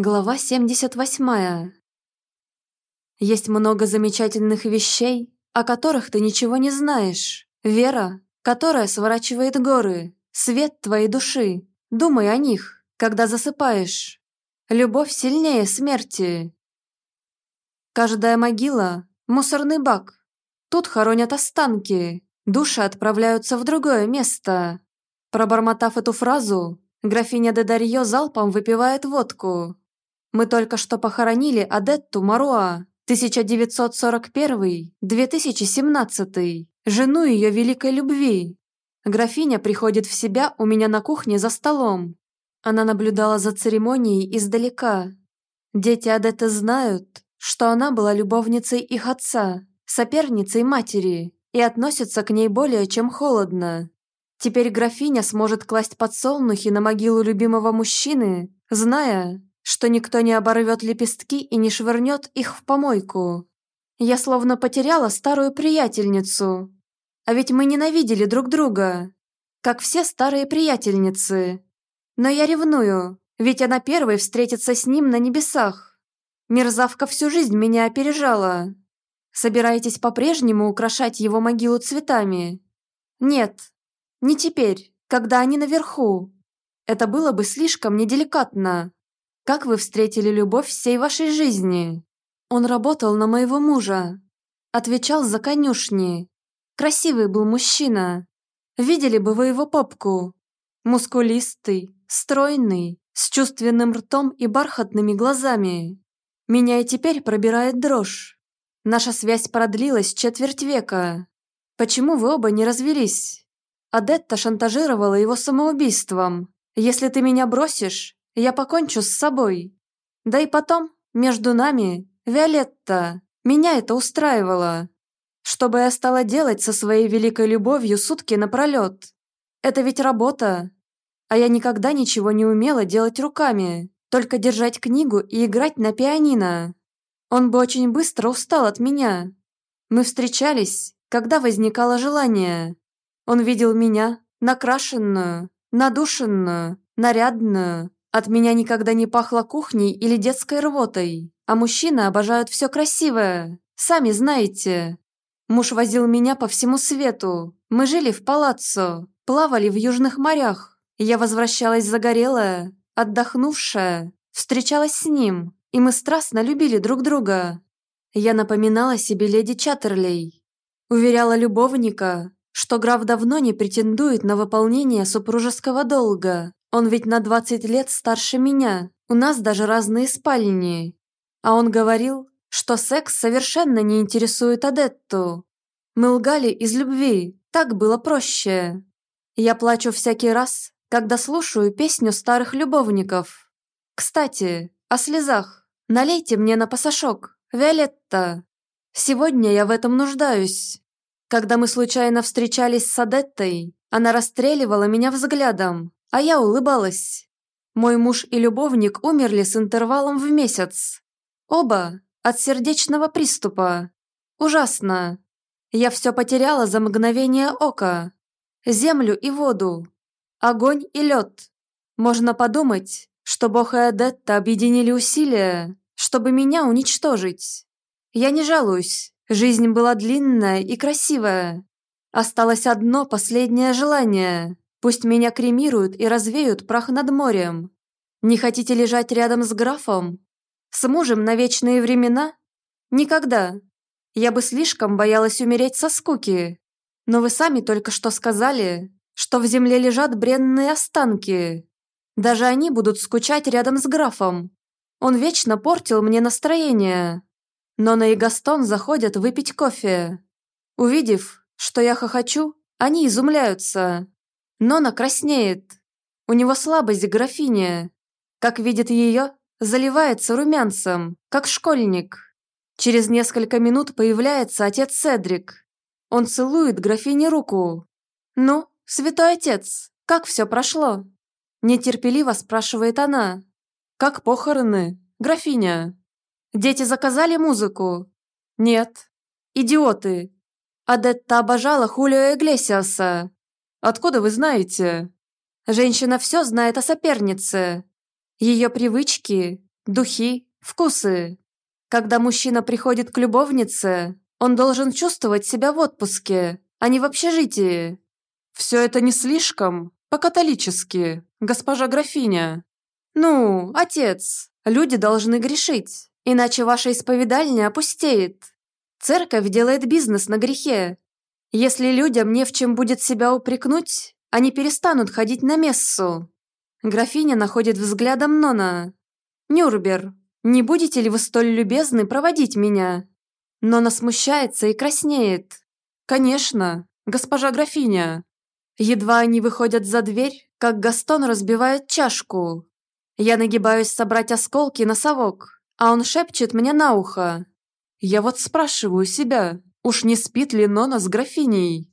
Глава 78. Есть много замечательных вещей, о которых ты ничего не знаешь. Вера, которая сворачивает горы, свет твоей души. Думай о них, когда засыпаешь. Любовь сильнее смерти. Каждая могила – мусорный бак. Тут хоронят останки, души отправляются в другое место. Пробормотав эту фразу, графиня де Дарьё залпом выпивает водку. Мы только что похоронили Адетту Маруа, 1941-2017, жену ее великой любви. Графиня приходит в себя у меня на кухне за столом. Она наблюдала за церемонией издалека. Дети Адетты знают, что она была любовницей их отца, соперницей матери, и относятся к ней более чем холодно. Теперь графиня сможет класть подсолнухи на могилу любимого мужчины, зная, что никто не оборвет лепестки и не швырнет их в помойку. Я словно потеряла старую приятельницу. А ведь мы ненавидели друг друга, как все старые приятельницы. Но я ревную, ведь она первой встретится с ним на небесах. Мерзавка всю жизнь меня опережала. Собираетесь по-прежнему украшать его могилу цветами? Нет, не теперь, когда они наверху. Это было бы слишком неделикатно. Как вы встретили любовь всей вашей жизни? Он работал на моего мужа. Отвечал за конюшни. Красивый был мужчина. Видели бы вы его попку. Мускулистый, стройный, с чувственным ртом и бархатными глазами. Меня и теперь пробирает дрожь. Наша связь продлилась четверть века. Почему вы оба не развелись? Адетта шантажировала его самоубийством. Если ты меня бросишь, я покончу с собой. Да и потом, между нами, Виолетта, меня это устраивало. Что бы я стала делать со своей великой любовью сутки напролет? Это ведь работа. А я никогда ничего не умела делать руками, только держать книгу и играть на пианино. Он бы очень быстро устал от меня. Мы встречались, когда возникало желание. Он видел меня, накрашенную, надушенную, нарядную, от меня никогда не пахло кухней или детской рвотой, а мужчины обожают все красивое, сами знаете. Муж возил меня по всему свету, мы жили в палаццо, плавали в южных морях. Я возвращалась загорелая, отдохнувшая, встречалась с ним, и мы страстно любили друг друга. Я напоминала себе леди Чаттерлей. Уверяла любовника, что граф давно не претендует на выполнение супружеского долга, он ведь на 20 лет старше меня, у нас даже разные спальни. А он говорил, что секс совершенно не интересует Адетту. Мы лгали из любви, так было проще. Я плачу всякий раз, когда слушаю песню старых любовников. Кстати, о слезах. Налейте мне на пасашок, Виолетта. Сегодня я в этом нуждаюсь. Когда мы случайно встречались с Адеттой, она расстреливала меня взглядом, а я улыбалась. Мой муж и любовник умерли с интервалом в месяц. Оба от сердечного приступа. Ужасно. Я все потеряла за мгновение ока. Землю и воду. Огонь и лед. Можно подумать, что Бог и Адетта объединили усилия, чтобы меня уничтожить. Я не жалуюсь. Жизнь была длинная и красивая. Осталось одно последнее желание Пусть меня кремируют и развеют прах над морем. Не хотите лежать рядом с графом? С мужем на вечные времена? Никогда. Я бы слишком боялась умереть со скуки. Но вы сами только что сказали, что в земле лежат бренные останки. Даже они будут скучать рядом с графом. Он вечно портил мне настроение. Но на Игастон заходят выпить кофе. Увидев, что я хохочу, они изумляются. Нона краснеет. У него слабость графиня. Как видит ее, заливается румянцем, как школьник. Через несколько минут появляется отец Седрик. Он целует графине руку. «Ну, святой отец, как все прошло?» Нетерпеливо спрашивает она. «Как похороны, графиня?» «Дети заказали музыку?» «Нет». «Идиоты!» Адетта обожала Хулио Иглесиаса. Откуда вы знаете?» Женщина все знает о сопернице. Ее привычки, духи, вкусы. Когда мужчина приходит к любовнице, он должен чувствовать себя в отпуске, а не в общежитии. Все это не слишком по-католически, госпожа графиня. Ну, отец, люди должны грешить, иначе ваша исповедальня опустеет. Церковь делает бизнес на грехе. Если людям не в чем будет себя упрекнуть, они перестанут ходить на мессу. Графиня находит взглядом Нона. «Нюрбер, не будете ли вы столь любезны проводить меня?» Нона смущается и краснеет. «Конечно, госпожа графиня». Едва они выходят за дверь, как Гастон разбивает чашку. Я нагибаюсь собрать осколки на совок, а он шепчет мне на ухо. Я вот спрашиваю себя, уж не спит ли Нона с графиней?